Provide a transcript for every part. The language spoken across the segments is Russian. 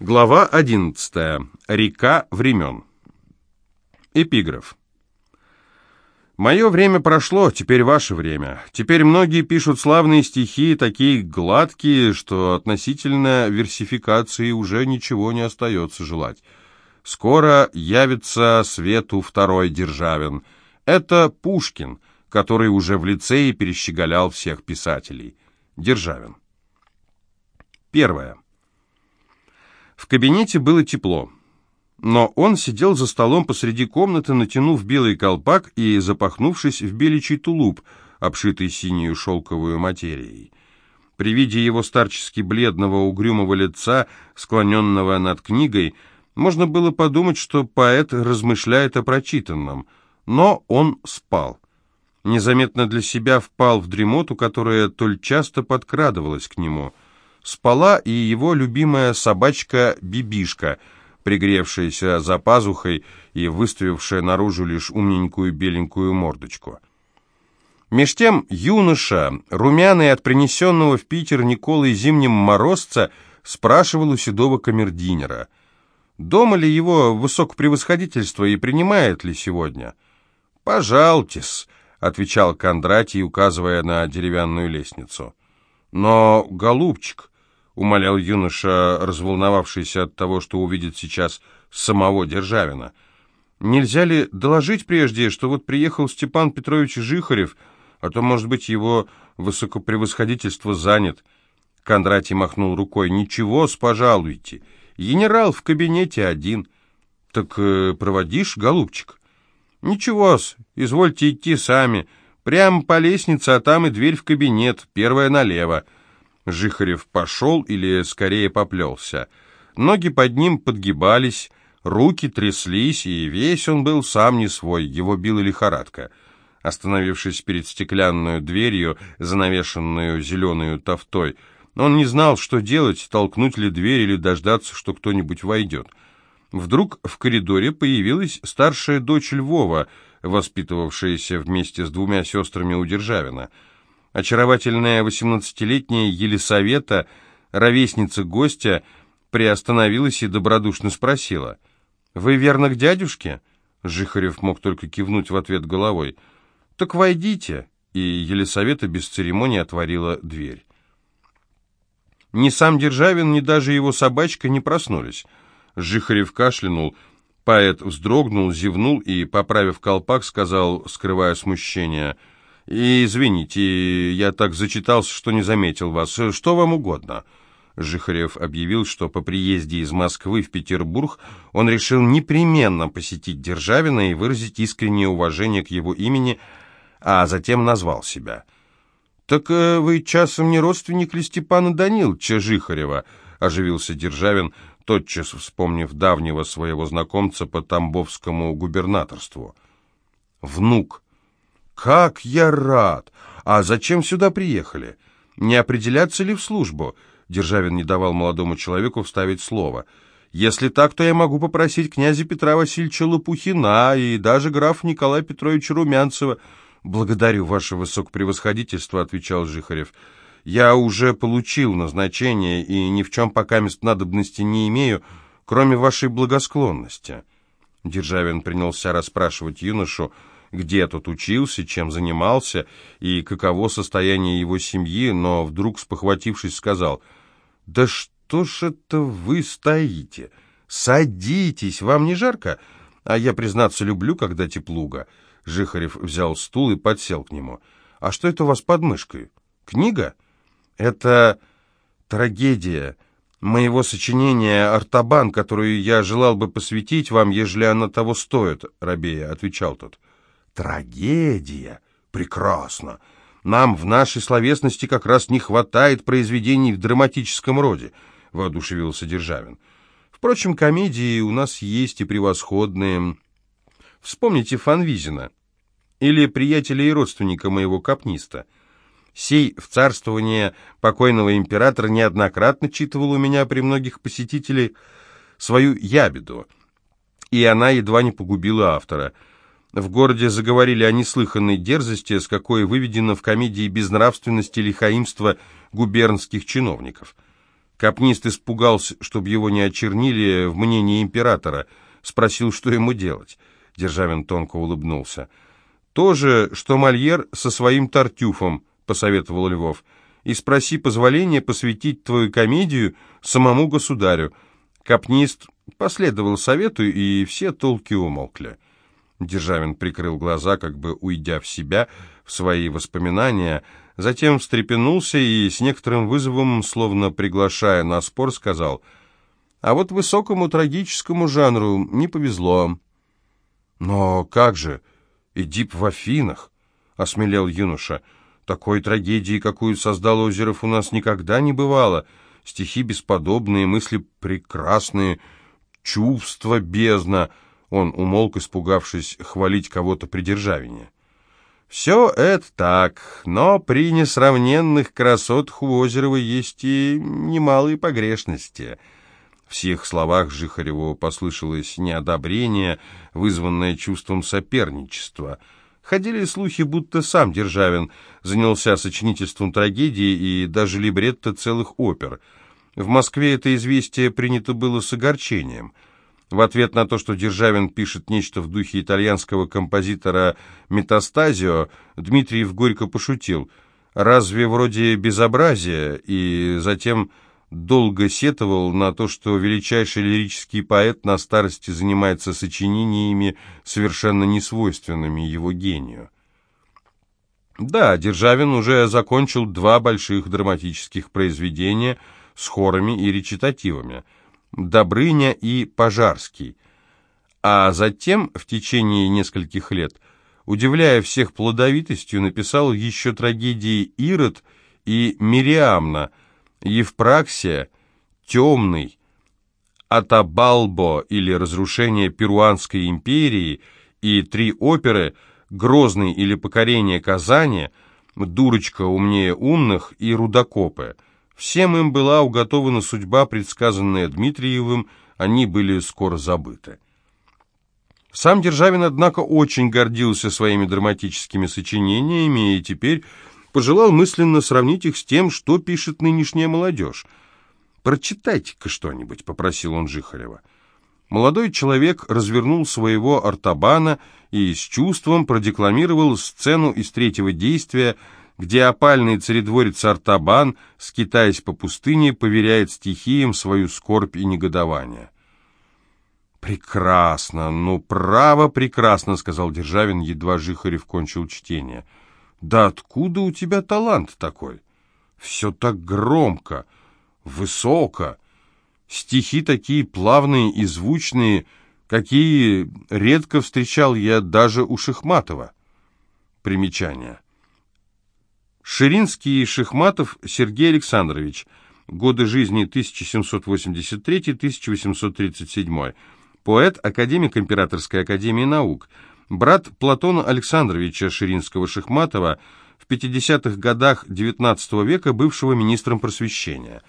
Глава 11. Река времен. Эпиграф. «Мое время прошло, теперь ваше время. Теперь многие пишут славные стихи, такие гладкие, что относительно версификации уже ничего не остается желать. Скоро явится свету второй Державин. Это Пушкин, который уже в лицее перещеголял всех писателей. Державин. Первое. В кабинете было тепло, но он сидел за столом посреди комнаты, натянув белый колпак и запахнувшись в беличий тулуп, обшитый синюю шелковую материей. При виде его старчески бледного угрюмого лица, склоненного над книгой, можно было подумать, что поэт размышляет о прочитанном, но он спал. Незаметно для себя впал в дремоту, которая толь часто подкрадывалась к нему — спала и его любимая собачка Бибишка, пригревшаяся за пазухой и выставившая наружу лишь умненькую беленькую мордочку. Меж тем юноша, румяный от принесенного в Питер Николой зимним морозца, спрашивал у седого камердинера, дома ли его высокопревосходительство и принимает ли сегодня. «Пожалтесь», — отвечал Кондратий, указывая на деревянную лестницу. «Но, голубчик, — умолял юноша, разволновавшийся от того, что увидит сейчас самого Державина. «Нельзя ли доложить прежде, что вот приехал Степан Петрович Жихарев, а то, может быть, его высокопревосходительство занят?» Кондратий махнул рукой. «Ничего, пожалуйте. Генерал в кабинете один». «Так э, проводишь, голубчик?» «Ничего-с, извольте идти сами. Прямо по лестнице, а там и дверь в кабинет, первая налево». Жихарев пошел или скорее поплелся. Ноги под ним подгибались, руки тряслись, и весь он был сам не свой, его била лихорадка. Остановившись перед стеклянную дверью, занавешенную зеленую тофтой, он не знал, что делать, толкнуть ли дверь или дождаться, что кто-нибудь войдет. Вдруг в коридоре появилась старшая дочь Львова, воспитывавшаяся вместе с двумя сестрами у Державина — Очаровательная восемнадцатилетняя Елисавета, ровесница гостя, приостановилась и добродушно спросила. «Вы верно к дядюшке?» Жихарев мог только кивнуть в ответ головой. «Так войдите!» И Елисавета без церемонии отворила дверь. Ни сам Державин, ни даже его собачка не проснулись. Жихарев кашлянул, поэт вздрогнул, зевнул и, поправив колпак, сказал, скрывая смущение — и извините, я так зачитался, что не заметил вас. Что вам угодно?» Жихарев объявил, что по приезде из Москвы в Петербург он решил непременно посетить Державина и выразить искреннее уважение к его имени, а затем назвал себя. «Так э, вы часом не родственник ли Степана Даниловича Жихарева?» — оживился Державин, тотчас вспомнив давнего своего знакомца по Тамбовскому губернаторству. «Внук», «Как я рад! А зачем сюда приехали? Не определяться ли в службу?» Державин не давал молодому человеку вставить слово. «Если так, то я могу попросить князя Петра Васильевича Лопухина и даже графа Николая Петровича Румянцева». «Благодарю, ваше высокопревосходительство», — отвечал Жихарев. «Я уже получил назначение и ни в чем пока мест надобности не имею, кроме вашей благосклонности». Державин принялся расспрашивать юношу, — где тот учился, чем занимался и каково состояние его семьи, но вдруг, спохватившись, сказал, «Да что ж это вы стоите? Садитесь, вам не жарко? А я, признаться, люблю, когда теплуга». Жихарев взял стул и подсел к нему. «А что это у вас под мышкой? Книга?» «Это трагедия моего сочинения «Артабан», которую я желал бы посвятить вам, ежели она того стоит», — Рабея отвечал тот. Трагедия. Прекрасно. Нам в нашей словесности как раз не хватает произведений в драматическом роде, воодушевился Державин. Впрочем, комедии у нас есть и превосходные. Вспомните Фанвизина или приятеля и родственника моего капниста. Сей в царствование покойного императора неоднократно читывал у меня при многих посетителях свою ябеду, и она едва не погубила автора – в городе заговорили о неслыханной дерзости, с какой выведено в комедии безнравственности лихаимство губернских чиновников. Капнист испугался, чтобы его не очернили в мнении императора. Спросил, что ему делать. Державин тонко улыбнулся. «То же, что Мольер со своим Тартюфом», — посоветовал Львов. «И спроси позволения посвятить твою комедию самому государю». Капнист последовал совету, и все толки умолкли. Державин прикрыл глаза, как бы уйдя в себя, в свои воспоминания, затем встрепенулся и с некоторым вызовом, словно приглашая на спор, сказал, «А вот высокому трагическому жанру не повезло». «Но как же? Эдип в Афинах?» — осмелел юноша. «Такой трагедии, какую создал Озеров, у нас никогда не бывало. Стихи бесподобные, мысли прекрасные, чувства бездна». Он умолк, испугавшись хвалить кого-то при державине. «Все это так, но при несравненных красотах у Озерова есть и немалые погрешности». В сих словах Жихареву послышалось неодобрение, вызванное чувством соперничества. Ходили слухи, будто сам Державин занялся сочинительством трагедии и даже либретто целых опер. В Москве это известие принято было с огорчением – в ответ на то, что Державин пишет нечто в духе итальянского композитора Метастазио, Дмитриев горько пошутил «Разве вроде безобразия?» и затем долго сетовал на то, что величайший лирический поэт на старости занимается сочинениями, совершенно несвойственными его гению. Да, Державин уже закончил два больших драматических произведения с хорами и речитативами – Добрыня и Пожарский. А затем, в течение нескольких лет, удивляя всех плодовитостью, написал еще трагедии «Ирод» и «Мириамна», «Евпраксия», «Темный», «Атабалбо» или «Разрушение Перуанской империи» и три оперы «Грозный» или «Покорение Казани», «Дурочка умнее умных» и «Рудокопы». Всем им была уготована судьба, предсказанная Дмитриевым, они были скоро забыты. Сам Державин, однако, очень гордился своими драматическими сочинениями и теперь пожелал мысленно сравнить их с тем, что пишет нынешняя молодежь. «Прочитайте-ка что-нибудь», — попросил он Жихарева. Молодой человек развернул своего артабана и с чувством продекламировал сцену из третьего действия — где опальный царедворец Артабан, скитаясь по пустыне, поверяет стихиям свою скорбь и негодование. «Прекрасно, ну, право, прекрасно», — сказал Державин, едва Жихарев кончил чтение. «Да откуда у тебя талант такой? Все так громко, высоко, стихи такие плавные и звучные, какие редко встречал я даже у Шихматова». Примечание. Ширинский и Шихматов Сергей Александрович. Годы жизни 1783-1837. Поэт, академик Императорской академии наук. Брат Платона Александровича Ширинского-Шихматова, в 50-х годах XIX века бывшего министром просвещения.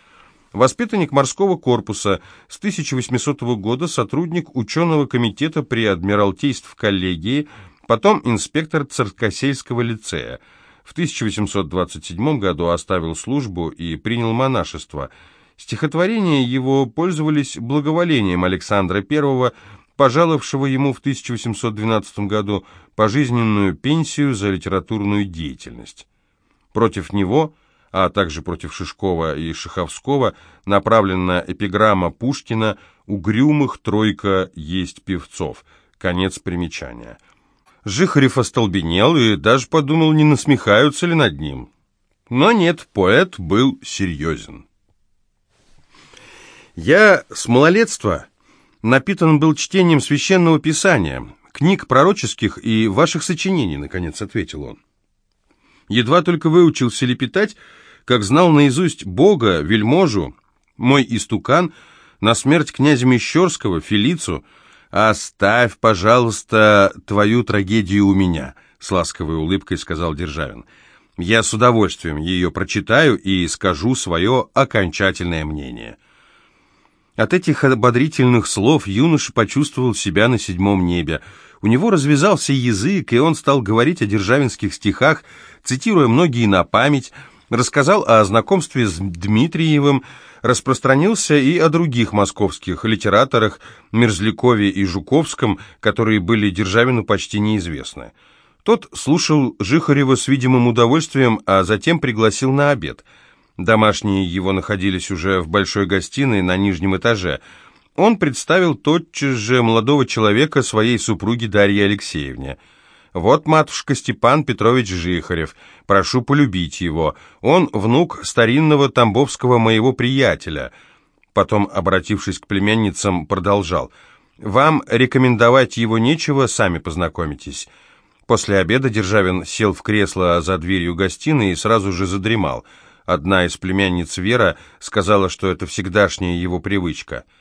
Воспитанник морского корпуса, с 1800 года сотрудник ученого комитета при Адмиралтейств коллегии, потом инспектор Царскосельского лицея. В 1827 году оставил службу и принял монашество. Стихотворения его пользовались благоволением Александра I, пожаловавшего ему в 1812 году пожизненную пенсию за литературную деятельность. Против него, а также против Шишкова и Шиховского, направлена эпиграмма Пушкина «Угрюмых тройка есть певцов». Конец примечания. Жихарев остолбенел и даже подумал, не насмехаются ли над ним. Но нет, поэт был серьезен. «Я с малолетства напитан был чтением священного писания, книг пророческих и ваших сочинений», — наконец ответил он. Едва только выучился лепетать, как знал наизусть Бога, вельможу, мой истукан, на смерть князя Мещерского, Фелицу — «Оставь, пожалуйста, твою трагедию у меня», — с ласковой улыбкой сказал Державин. «Я с удовольствием ее прочитаю и скажу свое окончательное мнение». От этих ободрительных слов юноша почувствовал себя на седьмом небе. У него развязался язык, и он стал говорить о державинских стихах, цитируя многие на память, рассказал о знакомстве с Дмитриевым, распространился и о других московских литераторах Мерзлякове и Жуковском, которые были Державину почти неизвестны. Тот слушал Жихарева с видимым удовольствием, а затем пригласил на обед. Домашние его находились уже в большой гостиной на нижнем этаже. Он представил тотчас же молодого человека своей супруге Дарье Алексеевне – «Вот, матушка Степан Петрович Жихарев, прошу полюбить его. Он внук старинного тамбовского моего приятеля». Потом, обратившись к племянницам, продолжал. «Вам рекомендовать его нечего, сами познакомитесь». После обеда Державин сел в кресло за дверью гостиной и сразу же задремал. Одна из племянниц Вера сказала, что это всегдашняя его привычка –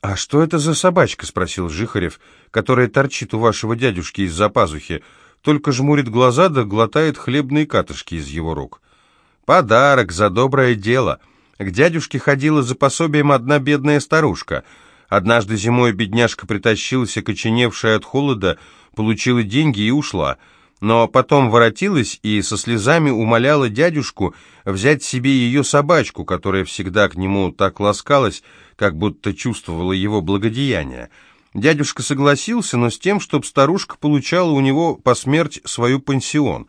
«А что это за собачка?» — спросил Жихарев, которая торчит у вашего дядюшки из-за пазухи, только жмурит глаза да глотает хлебные катышки из его рук. «Подарок за доброе дело. К дядюшке ходила за пособием одна бедная старушка. Однажды зимой бедняжка притащилась, окоченевшая от холода, получила деньги и ушла» но потом воротилась и со слезами умоляла дядюшку взять себе ее собачку, которая всегда к нему так ласкалась, как будто чувствовала его благодеяние. Дядюшка согласился, но с тем, чтобы старушка получала у него по смерть свою пансион.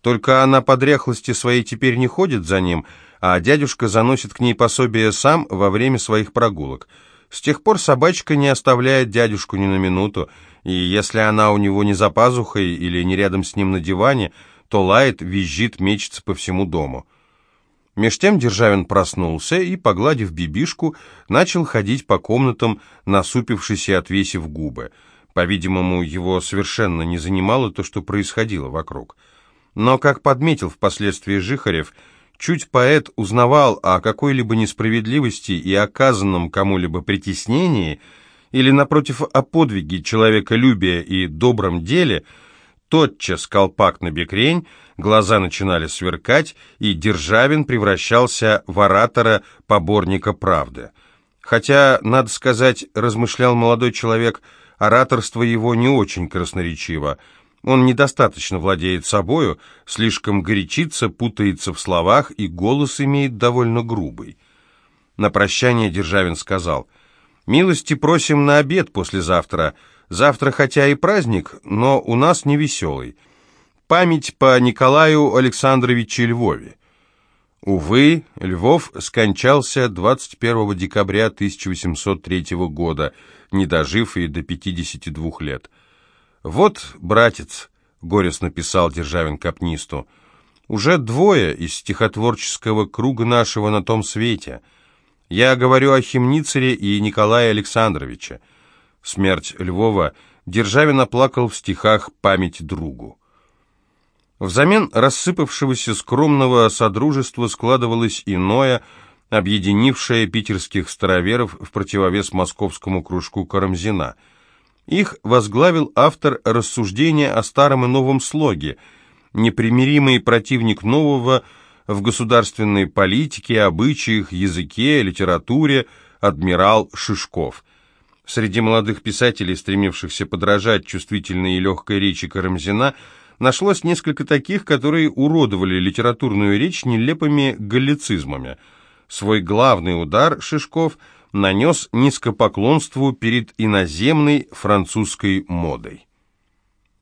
Только она по дряхлости своей теперь не ходит за ним, а дядюшка заносит к ней пособие сам во время своих прогулок. С тех пор собачка не оставляет дядюшку ни на минуту, и если она у него не за пазухой или не рядом с ним на диване, то лает, визжит, мечется по всему дому. Меж тем Державин проснулся и, погладив бибишку, начал ходить по комнатам, насупившись и отвесив губы. По-видимому, его совершенно не занимало то, что происходило вокруг. Но, как подметил впоследствии Жихарев, чуть поэт узнавал о какой-либо несправедливости и оказанном кому-либо притеснении – или, напротив, о подвиге человеколюбия и добром деле, тотчас колпак на бекрень, глаза начинали сверкать, и Державин превращался в оратора-поборника правды. Хотя, надо сказать, размышлял молодой человек, ораторство его не очень красноречиво. Он недостаточно владеет собою, слишком горячится, путается в словах, и голос имеет довольно грубый. На прощание Державин сказал – Милости просим на обед послезавтра. Завтра хотя и праздник, но у нас не веселый. Память по Николаю Александровичу Львове. Увы, Львов скончался 21 декабря 1803 года, не дожив и до 52 лет. «Вот, братец», — горестно писал Державин Капнисту, — «уже двое из стихотворческого круга нашего на том свете — я говорю о Химницере и Николае Александровиче. Смерть Львова Державин оплакал в стихах «Память другу». Взамен рассыпавшегося скромного содружества складывалось иное, объединившее питерских староверов в противовес московскому кружку Карамзина. Их возглавил автор рассуждения о старом и новом слоге, непримиримый противник нового – в государственной политике, обычаях, языке, литературе адмирал Шишков. Среди молодых писателей, стремившихся подражать чувствительной и легкой речи Карамзина, нашлось несколько таких, которые уродовали литературную речь нелепыми галлицизмами. Свой главный удар Шишков нанес низкопоклонству перед иноземной французской модой.